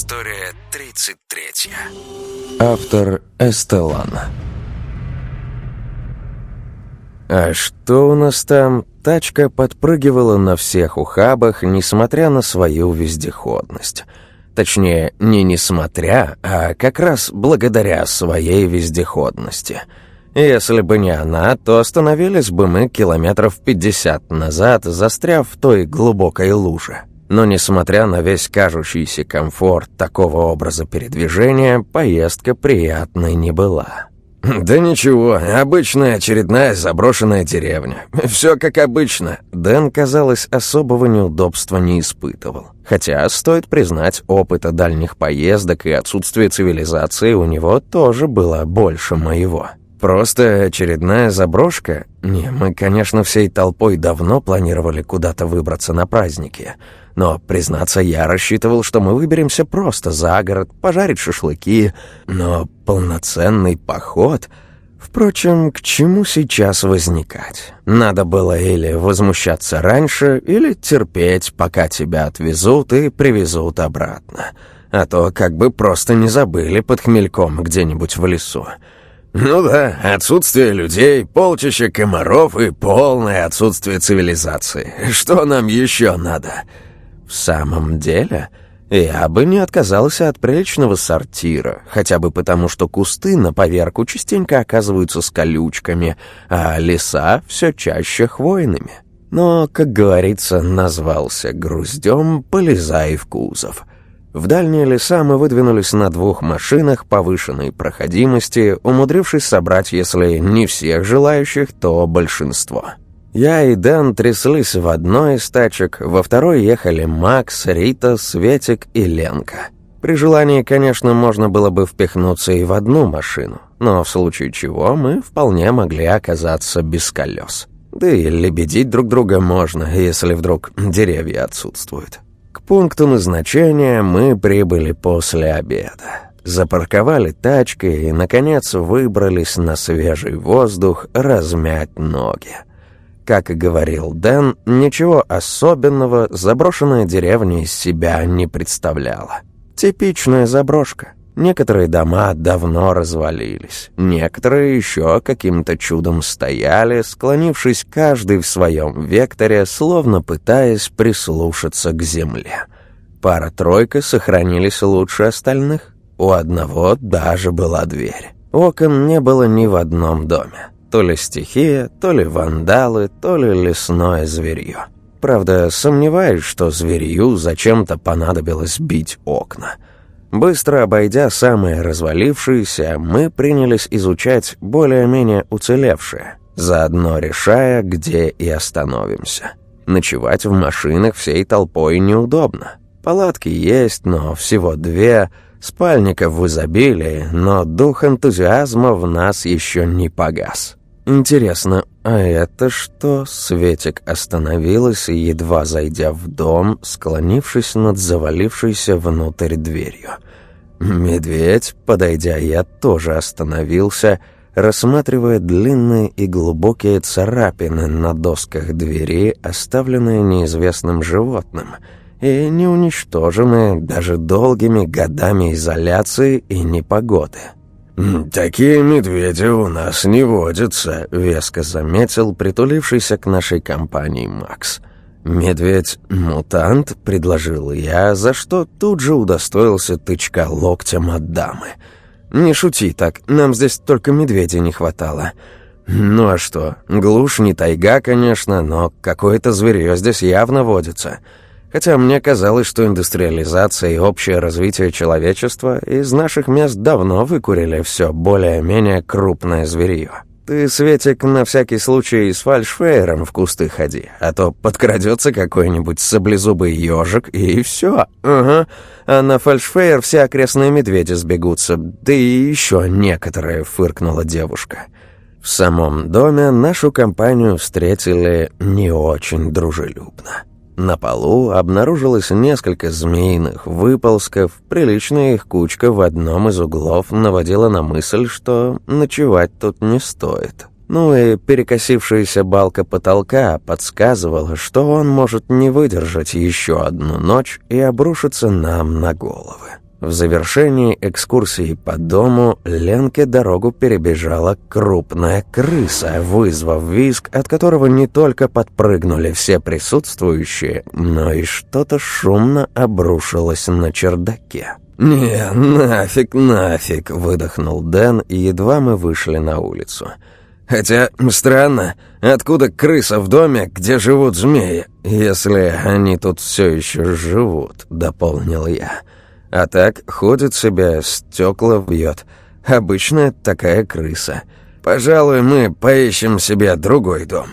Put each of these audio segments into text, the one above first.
История 33. Автор Эстелан. А что у нас там? Тачка подпрыгивала на всех ухабах, несмотря на свою вездеходность. Точнее, не несмотря, а как раз благодаря своей вездеходности. Если бы не она, то остановились бы мы километров пятьдесят назад, застряв в той глубокой луже. Но несмотря на весь кажущийся комфорт такого образа передвижения, поездка приятной не была. «Да ничего, обычная очередная заброшенная деревня. Все как обычно». Дэн, казалось, особого неудобства не испытывал. Хотя, стоит признать, опыта дальних поездок и отсутствие цивилизации у него тоже было больше моего. Просто очередная заброшка? Не, мы, конечно, всей толпой давно планировали куда-то выбраться на праздники. Но, признаться, я рассчитывал, что мы выберемся просто за город, пожарить шашлыки. Но полноценный поход... Впрочем, к чему сейчас возникать? Надо было или возмущаться раньше, или терпеть, пока тебя отвезут и привезут обратно. А то как бы просто не забыли под хмельком где-нибудь в лесу. «Ну да, отсутствие людей, полчища комаров и полное отсутствие цивилизации. Что нам еще надо?» «В самом деле, я бы не отказался от приличного сортира, хотя бы потому, что кусты на поверку частенько оказываются с колючками, а леса все чаще хвойными. Но, как говорится, назвался груздем, полезай в кузов». В дальние леса мы выдвинулись на двух машинах повышенной проходимости, умудрившись собрать, если не всех желающих, то большинство. Я и Дэн тряслись в одной из тачек, во второй ехали Макс, Рита, Светик и Ленка. При желании, конечно, можно было бы впихнуться и в одну машину, но в случае чего мы вполне могли оказаться без колес. Да и лебедить друг друга можно, если вдруг деревья отсутствуют. К пункту назначения мы прибыли после обеда. Запарковали тачки и, наконец, выбрались на свежий воздух размять ноги. Как и говорил Дэн, ничего особенного заброшенная деревня из себя не представляла. Типичная заброшка. Некоторые дома давно развалились, некоторые еще каким-то чудом стояли, склонившись каждый в своем векторе, словно пытаясь прислушаться к земле. Пара-тройка сохранились лучше остальных. У одного даже была дверь. Окон не было ни в одном доме. То ли стихия, то ли вандалы, то ли лесное зверье. Правда, сомневаюсь, что зверью зачем-то понадобилось бить окна — Быстро обойдя самые развалившиеся, мы принялись изучать более-менее уцелевшие, заодно решая, где и остановимся. Ночевать в машинах всей толпой неудобно. Палатки есть, но всего две, спальников в изобилии, но дух энтузиазма в нас еще не погас. Интересно, а это что? Светик остановилась, едва зайдя в дом, склонившись над завалившейся внутрь дверью. Медведь, подойдя, я тоже остановился, рассматривая длинные и глубокие царапины на досках двери, оставленные неизвестным животным, и не уничтоженные даже долгими годами изоляции и непогоды. «Такие медведи у нас не водятся», — веско заметил притулившийся к нашей компании Макс. «Медведь-мутант?» — предложил я, за что тут же удостоился тычка локтем от дамы. «Не шути так, нам здесь только медведя не хватало». «Ну а что, глушь не тайга, конечно, но какое-то зверье здесь явно водится». Хотя мне казалось, что индустриализация и общее развитие человечества из наших мест давно выкурили все более-менее крупное зверье. Ты, Светик, на всякий случай с фальшфейером в кусты ходи, а то подкрадется какой-нибудь саблезубый ежик, и все. Ага. А на фальшфейер все окрестные медведи сбегутся, да и еще некоторые, фыркнула девушка. В самом доме нашу компанию встретили не очень дружелюбно. На полу обнаружилось несколько змеиных выползков, приличная их кучка в одном из углов наводила на мысль, что ночевать тут не стоит. Ну и перекосившаяся балка потолка подсказывала, что он может не выдержать еще одну ночь и обрушиться нам на головы. В завершении экскурсии по дому Ленке дорогу перебежала крупная крыса, вызвав визг, от которого не только подпрыгнули все присутствующие, но и что-то шумно обрушилось на чердаке. «Не, нафиг, нафиг!» — выдохнул Дэн, и едва мы вышли на улицу. «Хотя, странно, откуда крыса в доме, где живут змеи, если они тут все еще живут?» — дополнил я. А так ходит себе, стекла вьет. Обычная такая крыса. Пожалуй, мы поищем себе другой дом.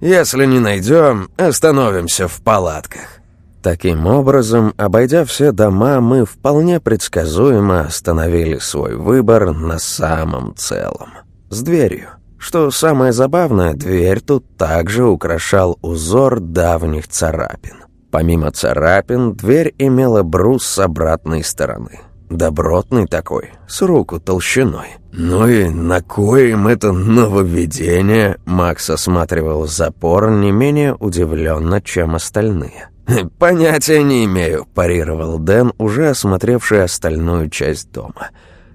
Если не найдем, остановимся в палатках. Таким образом, обойдя все дома, мы вполне предсказуемо остановили свой выбор на самом целом. С дверью. Что самое забавное, дверь тут также украшал узор давних царапин. Помимо царапин, дверь имела брус с обратной стороны. Добротный такой, с руку толщиной. «Ну и на коем это нововведение?» Макс осматривал запор не менее удивленно, чем остальные. «Понятия не имею», – парировал Дэн, уже осмотревший остальную часть дома.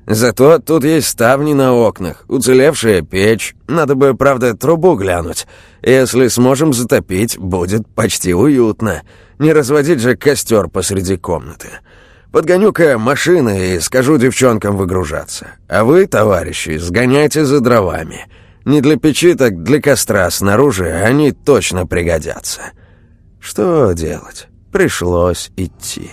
«Зато тут есть ставни на окнах, уцелевшая печь. Надо бы, правда, трубу глянуть. Если сможем затопить, будет почти уютно». Не разводить же костер посреди комнаты. Подгоню-ка машины и скажу девчонкам выгружаться. А вы, товарищи, сгоняйте за дровами. Не для печи, так для костра снаружи они точно пригодятся. Что делать? Пришлось идти.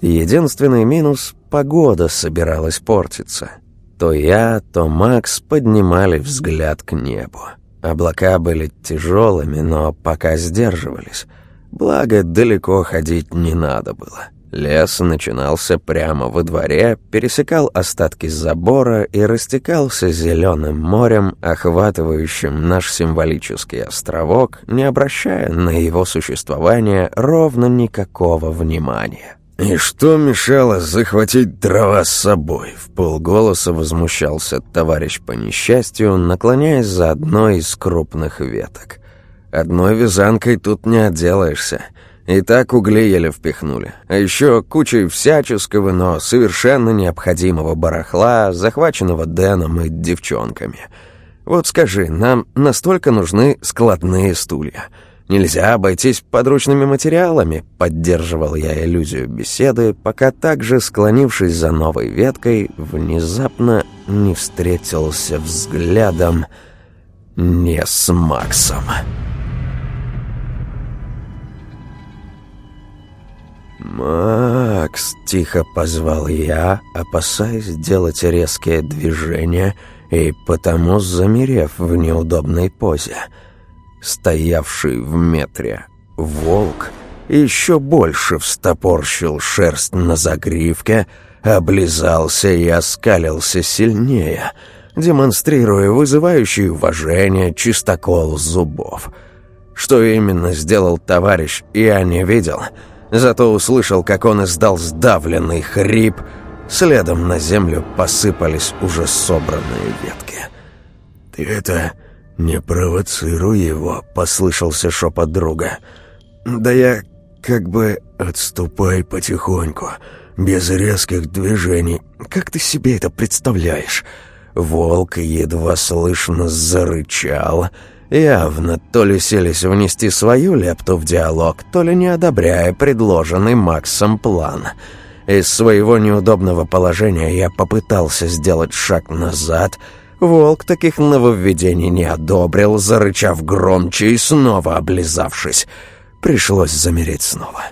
Единственный минус — погода собиралась портиться. То я, то Макс поднимали взгляд к небу. Облака были тяжелыми, но пока сдерживались. Благо, далеко ходить не надо было. Лес начинался прямо во дворе, пересекал остатки забора и растекался зеленым морем, охватывающим наш символический островок, не обращая на его существование ровно никакого внимания. «И что мешало захватить дрова с собой?» — в полголоса возмущался товарищ по несчастью, наклоняясь за одной из крупных веток. «Одной вязанкой тут не отделаешься. И так угли еле впихнули. А еще кучей всяческого, но совершенно необходимого барахла, захваченного Дэном и девчонками. Вот скажи, нам настолько нужны складные стулья». Нельзя обойтись подручными материалами, поддерживал я иллюзию беседы, пока также, склонившись за новой веткой, внезапно не встретился взглядом не с Максом. «Макс!» — тихо позвал я, опасаясь сделать резкие движения и потому замерев в неудобной позе — стоявший в метре. Волк еще больше встопорщил шерсть на загривке, облизался и оскалился сильнее, демонстрируя вызывающий уважение чистокол зубов. Что именно сделал товарищ, я не видел, зато услышал, как он издал сдавленный хрип, следом на землю посыпались уже собранные ветки. «Ты это...» «Не провоцируй его», — послышался шепот друга. «Да я как бы отступай потихоньку, без резких движений. Как ты себе это представляешь?» Волк едва слышно зарычал, явно то ли селись внести свою лепту в диалог, то ли не одобряя предложенный Максом план. Из своего неудобного положения я попытался сделать шаг назад — Волк таких нововведений не одобрил, зарычав громче и снова облизавшись. Пришлось замереть снова.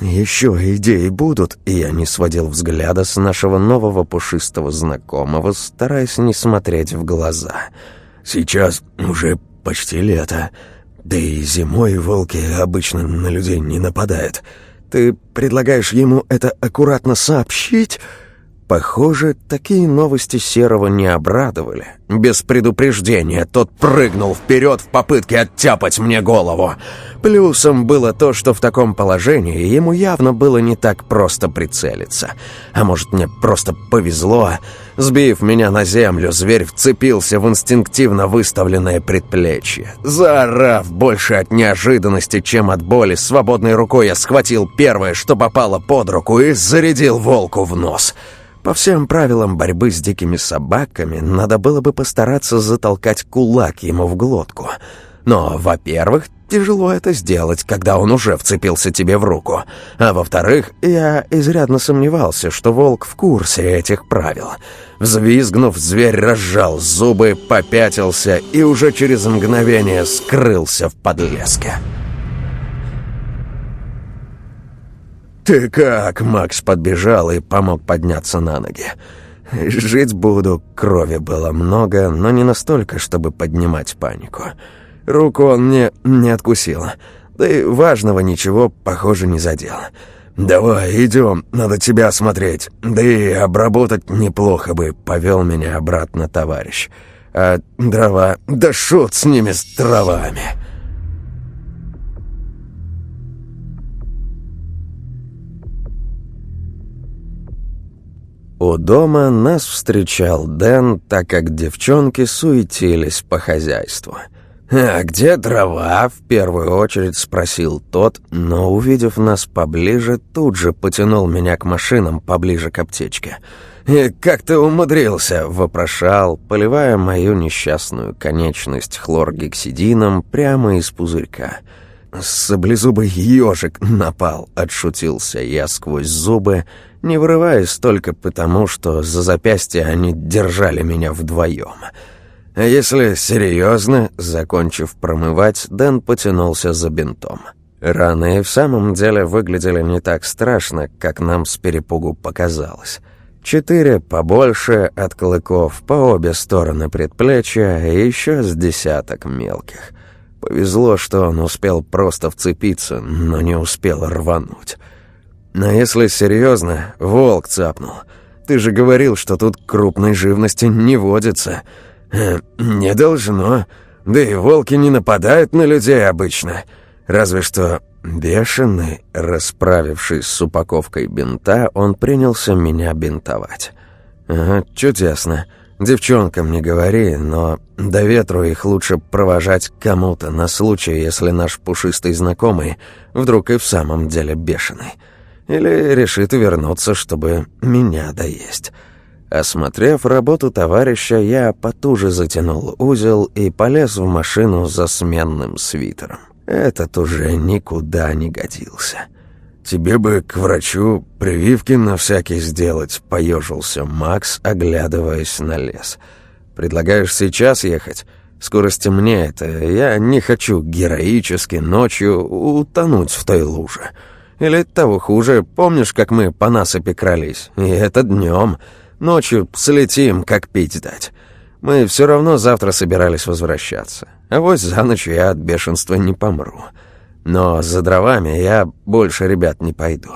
«Еще идеи будут», и я не сводил взгляда с нашего нового пушистого знакомого, стараясь не смотреть в глаза. «Сейчас уже почти лето, да и зимой волки обычно на людей не нападают. Ты предлагаешь ему это аккуратно сообщить?» Похоже, такие новости Серого не обрадовали. Без предупреждения тот прыгнул вперед в попытке оттяпать мне голову. Плюсом было то, что в таком положении ему явно было не так просто прицелиться. А может, мне просто повезло. Сбив меня на землю, зверь вцепился в инстинктивно выставленное предплечье. Заорав больше от неожиданности, чем от боли, свободной рукой я схватил первое, что попало под руку, и зарядил волку в нос — по всем правилам борьбы с дикими собаками надо было бы постараться затолкать кулак ему в глотку. Но, во-первых, тяжело это сделать, когда он уже вцепился тебе в руку. А во-вторых, я изрядно сомневался, что волк в курсе этих правил. Взвизгнув, зверь разжал зубы, попятился и уже через мгновение скрылся в подлеске. «Ты как?» — Макс подбежал и помог подняться на ноги. «Жить буду, крови было много, но не настолько, чтобы поднимать панику. Руку он мне не откусил, да и важного ничего, похоже, не задел. «Давай, идем, надо тебя осмотреть, да и обработать неплохо бы», — повел меня обратно товарищ. «А дрова, да шут с ними, с травами!» У дома нас встречал Дэн, так как девчонки суетились по хозяйству. «А где дрова?» — в первую очередь спросил тот, но, увидев нас поближе, тут же потянул меня к машинам поближе к аптечке. «И как ты умудрился?» — вопрошал, поливая мою несчастную конечность хлоргексидином прямо из пузырька. «Саблезубый ежик напал», — отшутился я сквозь зубы, — не вырываясь только потому, что за запястье они держали меня вдвоем. А если серьезно, закончив промывать, Дэн потянулся за бинтом. Раны и в самом деле выглядели не так страшно, как нам с перепугу показалось. Четыре побольше от клыков по обе стороны предплечья и еще с десяток мелких. Повезло, что он успел просто вцепиться, но не успел рвануть. Но если серьезно, волк цапнул. Ты же говорил, что тут крупной живности не водится. Э, не должно. Да и волки не нападают на людей обычно. Разве что бешеный, расправившись с упаковкой бинта, он принялся меня бинтовать. Ага, чудесно. Девчонкам не говори, но до ветру их лучше провожать кому-то на случай, если наш пушистый знакомый вдруг и в самом деле бешеный. Или решит вернуться, чтобы меня доесть. Осмотрев работу товарища, я потуже затянул узел и полез в машину за сменным свитером. Этот уже никуда не годился. «Тебе бы к врачу прививки на всякий сделать», — поежился Макс, оглядываясь на лес. «Предлагаешь сейчас ехать? Скоро стемнеет, я не хочу героически ночью утонуть в той луже». Или того хуже, помнишь, как мы по насыпи крались? И это днем. Ночью слетим, как пить дать. Мы все равно завтра собирались возвращаться. А вот за ночь я от бешенства не помру. Но за дровами я больше ребят не пойду.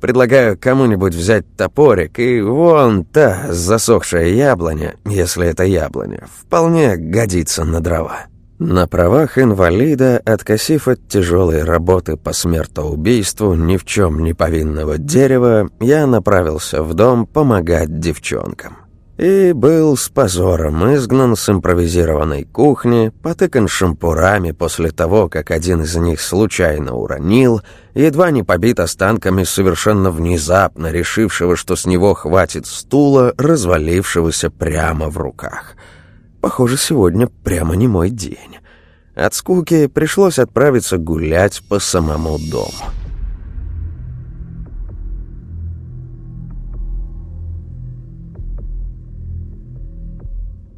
Предлагаю кому-нибудь взять топорик, и вон та засохшая яблоня, если это яблоня, вполне годится на дрова». На правах инвалида, откосив от тяжелой работы по смертоубийству ни в чем не повинного дерева, я направился в дом помогать девчонкам. И был с позором изгнан с импровизированной кухни, потыкан шампурами после того, как один из них случайно уронил, едва не побит останками совершенно внезапно решившего, что с него хватит стула, развалившегося прямо в руках — Похоже, сегодня прямо не мой день. От скуки пришлось отправиться гулять по самому дому.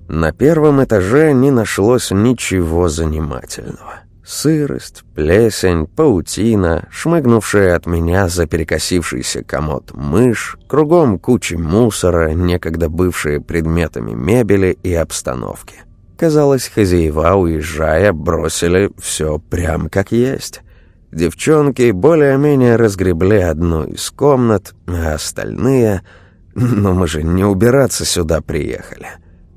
На первом этаже не нашлось ничего занимательного. Сырость, плесень, паутина, шмыгнувшая от меня за перекосившийся комод мышь, кругом кучи мусора, некогда бывшие предметами мебели и обстановки. Казалось, хозяева, уезжая, бросили все прям как есть. Девчонки более-менее разгребли одну из комнат, а остальные... Но мы же не убираться сюда приехали.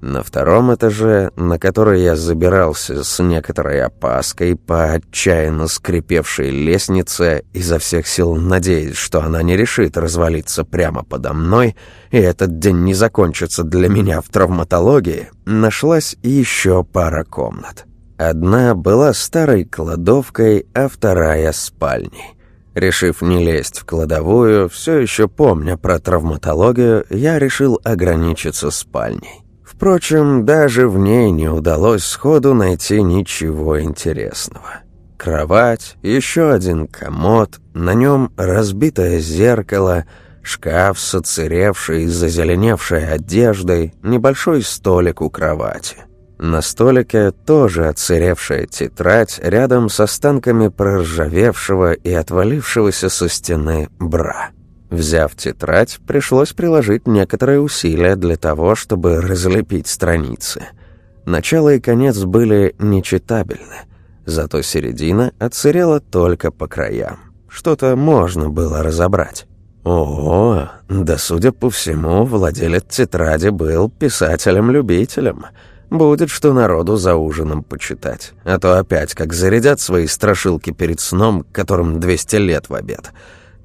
На втором этаже, на который я забирался с некоторой опаской по отчаянно скрипевшей лестнице, изо всех сил надеясь, что она не решит развалиться прямо подо мной, и этот день не закончится для меня в травматологии, нашлась еще пара комнат. Одна была старой кладовкой, а вторая — спальней. Решив не лезть в кладовую, все еще помня про травматологию, я решил ограничиться спальней. Впрочем, даже в ней не удалось сходу найти ничего интересного. Кровать, еще один комод, на нем разбитое зеркало, шкаф с оцеревшей и зазеленевшей одеждой, небольшой столик у кровати. На столике тоже отсыревшая тетрадь рядом с останками проржавевшего и отвалившегося со стены бра. Взяв тетрадь, пришлось приложить некоторые усилия для того, чтобы разлепить страницы. Начало и конец были нечитабельны, зато середина отсырела только по краям. Что-то можно было разобрать. О, да судя по всему, владелец тетради был писателем-любителем. Будет что народу за ужином почитать. А то опять как зарядят свои страшилки перед сном, которым 200 лет в обед.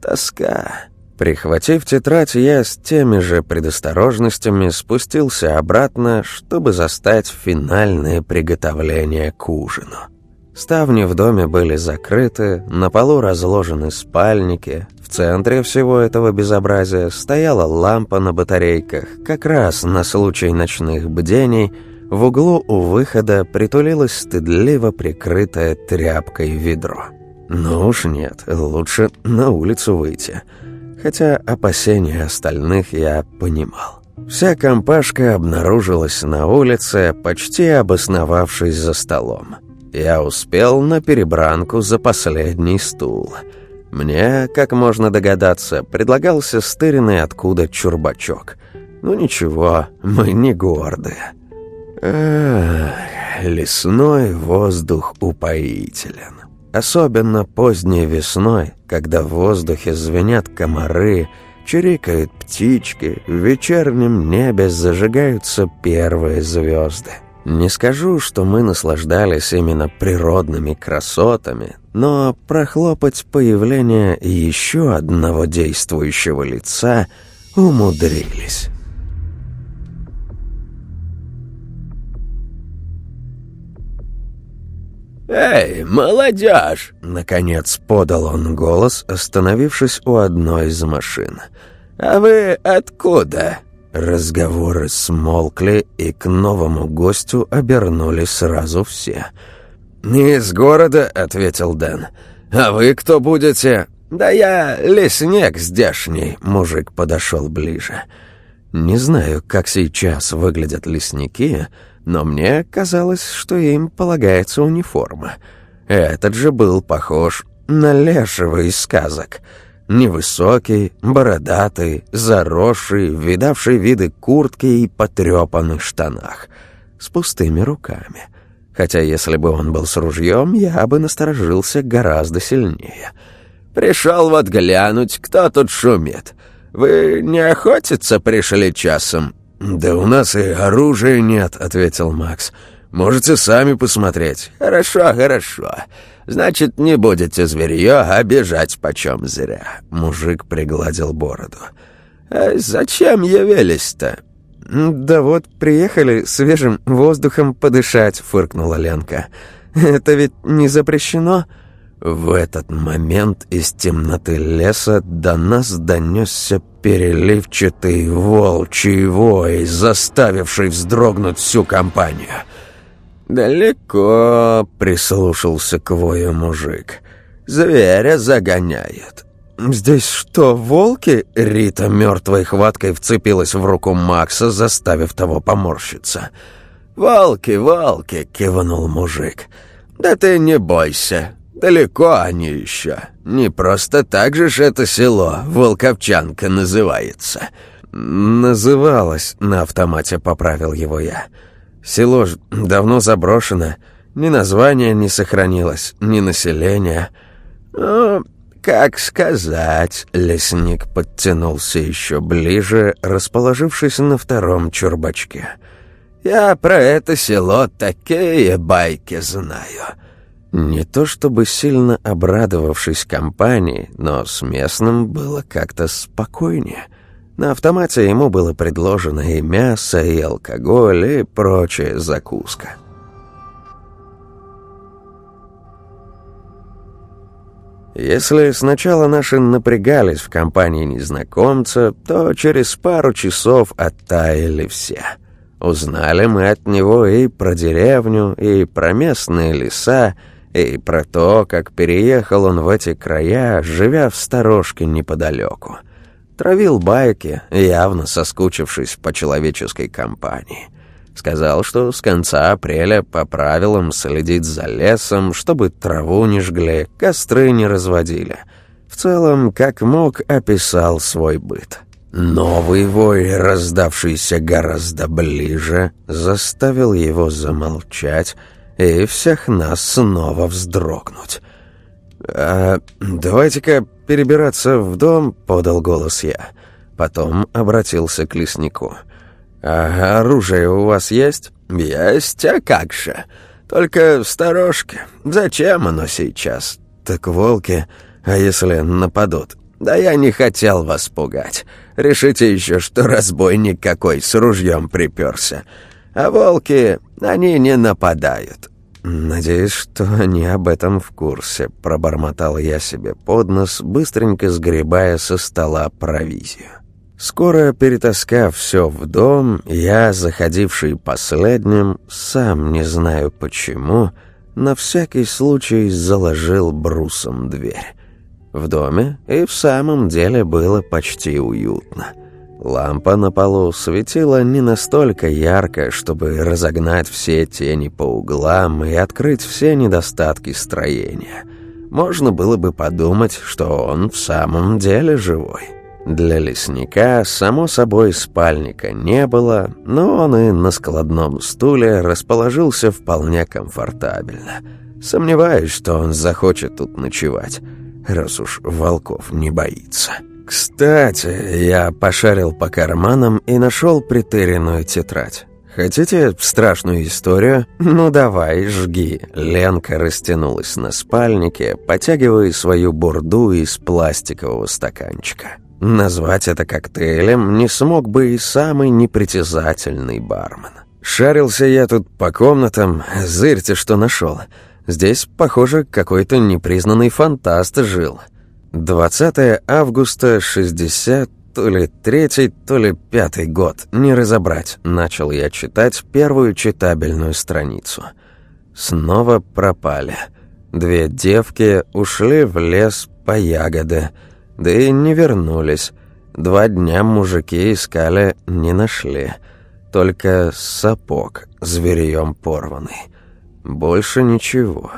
Тоска. Прихватив тетрадь, я с теми же предосторожностями спустился обратно, чтобы застать финальное приготовление к ужину. Ставни в доме были закрыты, на полу разложены спальники, в центре всего этого безобразия стояла лампа на батарейках, как раз на случай ночных бдений, в углу у выхода притулилось стыдливо прикрытое тряпкой ведро. Ну уж нет, лучше на улицу выйти — хотя опасения остальных я понимал. Вся компашка обнаружилась на улице, почти обосновавшись за столом. Я успел на перебранку за последний стул. Мне, как можно догадаться, предлагался стыренный откуда чурбачок. Ну ничего, мы не гордые. Эх, лесной воздух упоителен. Особенно поздней весной, когда в воздухе звенят комары, чирикают птички, в вечернем небе зажигаются первые звезды. Не скажу, что мы наслаждались именно природными красотами, но прохлопать появление еще одного действующего лица умудрились. «Эй, молодежь!» — наконец подал он голос, остановившись у одной из машин. «А вы откуда?» Разговоры смолкли, и к новому гостю обернулись сразу все. «Не из города», — ответил Дэн. «А вы кто будете?» «Да я лесник здешний», — мужик подошел ближе. «Не знаю, как сейчас выглядят лесники», — но мне казалось, что им полагается униформа. Этот же был похож на лешего из сказок. Невысокий, бородатый, заросший, видавший виды куртки и потрепанных штанах, с пустыми руками. Хотя если бы он был с ружьем, я бы насторожился гораздо сильнее. «Пришел вот глянуть, кто тут шумит. Вы не охотиться пришли часом?» «Да у нас и оружия нет», — ответил Макс. «Можете сами посмотреть». «Хорошо, хорошо. Значит, не будете зверье обижать почем зря». Мужик пригладил бороду. «А зачем явились-то?» «Да вот, приехали свежим воздухом подышать», — фыркнула Ленка. «Это ведь не запрещено?» В этот момент из темноты леса до нас донесся переливчатый волчий вой, заставивший вздрогнуть всю компанию. «Далеко», — прислушался к вою мужик. «Зверя загоняет». «Здесь что, волки?» Рита мертвой хваткой вцепилась в руку Макса, заставив того поморщиться. «Волки, волки!» — кивнул мужик. «Да ты не бойся, Далеко они еще. Не просто так же ж это село, Волковчанка называется». «Называлось», — на автомате поправил его я. «Село ж давно заброшено. Ни названия не сохранилось, ни населения». «Ну, как сказать?» Лесник подтянулся еще ближе, расположившись на втором чурбачке. «Я про это село такие байки знаю». Не то чтобы сильно обрадовавшись компании, но с местным было как-то спокойнее. На автомате ему было предложено и мясо, и алкоголь, и прочая закуска. Если сначала наши напрягались в компании незнакомца, то через пару часов оттаяли все. Узнали мы от него и про деревню, и про местные леса, и про то, как переехал он в эти края, живя в сторожке неподалеку. Травил байки, явно соскучившись по человеческой компании. Сказал, что с конца апреля по правилам следить за лесом, чтобы траву не жгли, костры не разводили. В целом, как мог, описал свой быт. Новый вой, раздавшийся гораздо ближе, заставил его замолчать, и всех нас снова вздрогнуть. «А давайте-ка перебираться в дом», — подал голос я. Потом обратился к леснику. «А оружие у вас есть?» «Есть, а как же? Только сторожки. Зачем оно сейчас?» «Так волки, а если нападут?» «Да я не хотел вас пугать. Решите еще, что разбойник какой с ружьем приперся. А волки, они не нападают. «Надеюсь, что они об этом в курсе», — пробормотал я себе под нос, быстренько сгребая со стола провизию. Скоро, перетаскав все в дом, я, заходивший последним, сам не знаю почему, на всякий случай заложил брусом дверь. В доме и в самом деле было почти уютно. Лампа на полу светила не настолько ярко, чтобы разогнать все тени по углам и открыть все недостатки строения. Можно было бы подумать, что он в самом деле живой. Для лесника, само собой, спальника не было, но он и на складном стуле расположился вполне комфортабельно. Сомневаюсь, что он захочет тут ночевать, раз уж волков не боится». «Кстати, я пошарил по карманам и нашел притерянную тетрадь. Хотите страшную историю? Ну давай, жги». Ленка растянулась на спальнике, потягивая свою бурду из пластикового стаканчика. Назвать это коктейлем не смог бы и самый непритязательный бармен. Шарился я тут по комнатам, зырьте, что нашел. Здесь, похоже, какой-то непризнанный фантаст жил. 20 августа 60, то ли третий, то ли пятый год, не разобрать. Начал я читать первую читабельную страницу. Снова пропали. Две девки ушли в лес по ягоды, да и не вернулись. Два дня мужики искали, не нашли. Только сапог зверьем порванный. Больше ничего.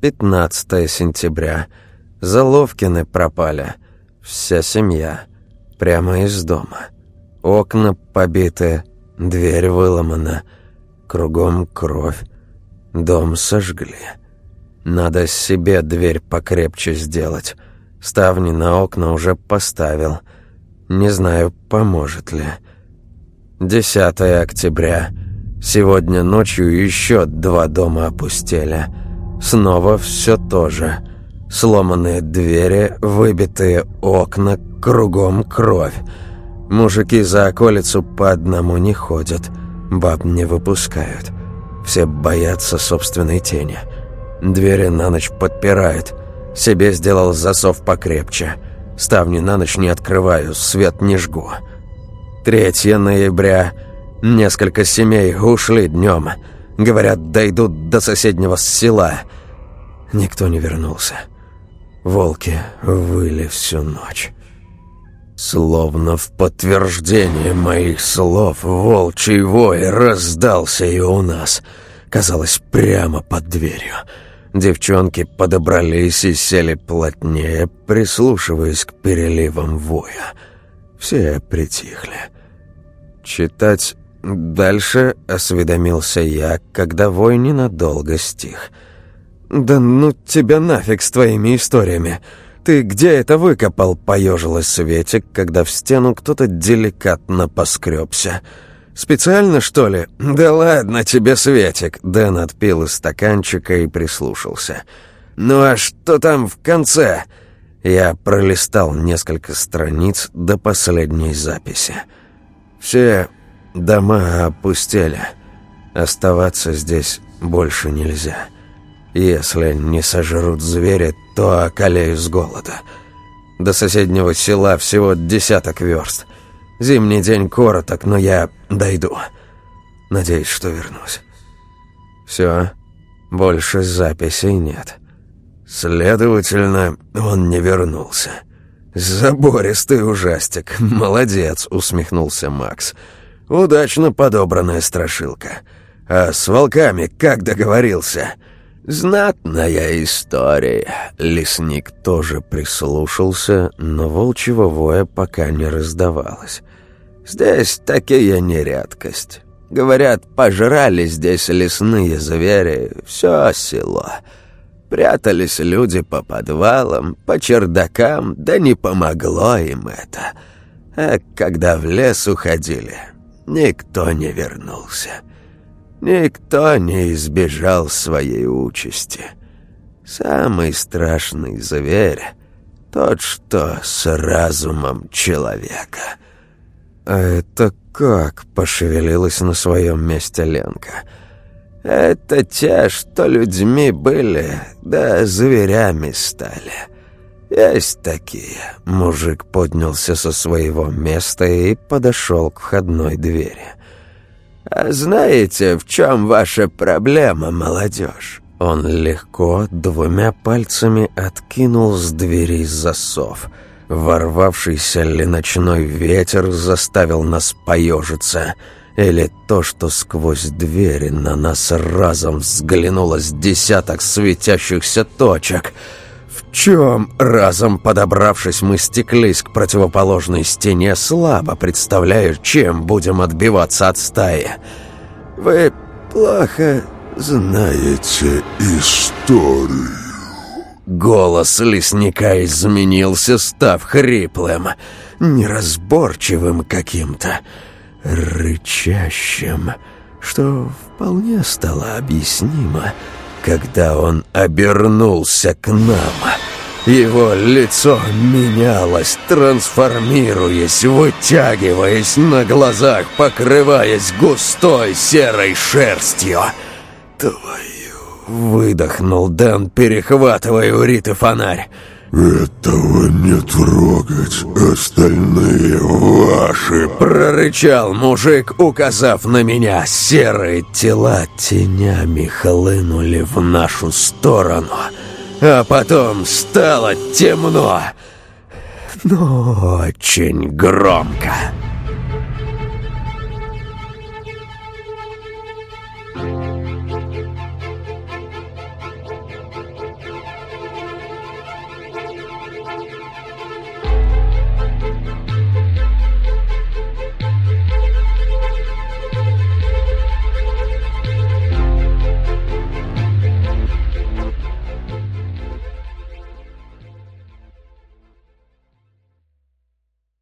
15 сентября – Заловкины пропали. Вся семья. Прямо из дома. Окна побиты, дверь выломана. Кругом кровь. Дом сожгли. Надо себе дверь покрепче сделать. Ставни на окна уже поставил. Не знаю, поможет ли. 10 октября. Сегодня ночью еще два дома опустели. Снова все то же. Сломанные двери, выбитые окна, кругом кровь. Мужики за околицу по одному не ходят, баб не выпускают. Все боятся собственной тени. Двери на ночь подпирают. Себе сделал засов покрепче. Ставни на ночь не открываю, свет не жгу. 3 ноября. Несколько семей ушли днем. Говорят, дойдут до соседнего села. Никто не вернулся. Волки выли всю ночь. Словно в подтверждение моих слов, волчий вой раздался и у нас. Казалось, прямо под дверью. Девчонки подобрались и сели плотнее, прислушиваясь к переливам воя. Все притихли. Читать дальше осведомился я, когда вой ненадолго стих — «Да ну тебя нафиг с твоими историями. «Ты где это выкопал?» — поежилась Светик, когда в стену кто-то деликатно поскребся. «Специально, что ли?» «Да ладно тебе, Светик!» Дэн отпил из стаканчика и прислушался. «Ну а что там в конце?» Я пролистал несколько страниц до последней записи. Все дома опустели. Оставаться здесь больше нельзя. Если не сожрут звери, то околею с голода. До соседнего села всего десяток верст. Зимний день короток, но я дойду. Надеюсь, что вернусь. Все, больше записей нет. Следовательно, он не вернулся. «Забористый ужастик. Молодец», — усмехнулся Макс. «Удачно подобранная страшилка. А с волками как договорился?» «Знатная история». Лесник тоже прислушался, но волчьего воя пока не раздавалось. «Здесь такие не редкость. Говорят, пожрали здесь лесные звери все село». Прятались люди по подвалам, по чердакам, да не помогло им это. А когда в лес уходили, никто не вернулся. Никто не избежал своей участи. Самый страшный зверь — тот, что с разумом человека. «А это как?» — пошевелилась на своем месте Ленка — это те, что людьми были, да зверями стали. Есть такие. Мужик поднялся со своего места и подошел к входной двери. Знаете, в чем ваша проблема, молодежь? Он легко двумя пальцами откинул с двери засов. Ворвавшийся ли ночной ветер заставил нас поежиться — или то, что сквозь двери на нас разом взглянуло с десяток светящихся точек. Чем, разом подобравшись, мы стеклись к противоположной стене, слабо представляю, чем будем отбиваться от стаи. Вы плохо знаете историю. Голос лесника изменился, став хриплым, неразборчивым каким-то рычащим, что вполне стало объяснимо, когда он обернулся к нам. Его лицо менялось, трансформируясь, вытягиваясь на глазах, покрываясь густой серой шерстью. «Твою!» — выдохнул Дэн, перехватывая у Риты фонарь. «Этого не трогать, остальные ваши!» Прорычал мужик, указав на меня. Серые тела тенями хлынули в нашу сторону. А потом стало темно, но очень громко.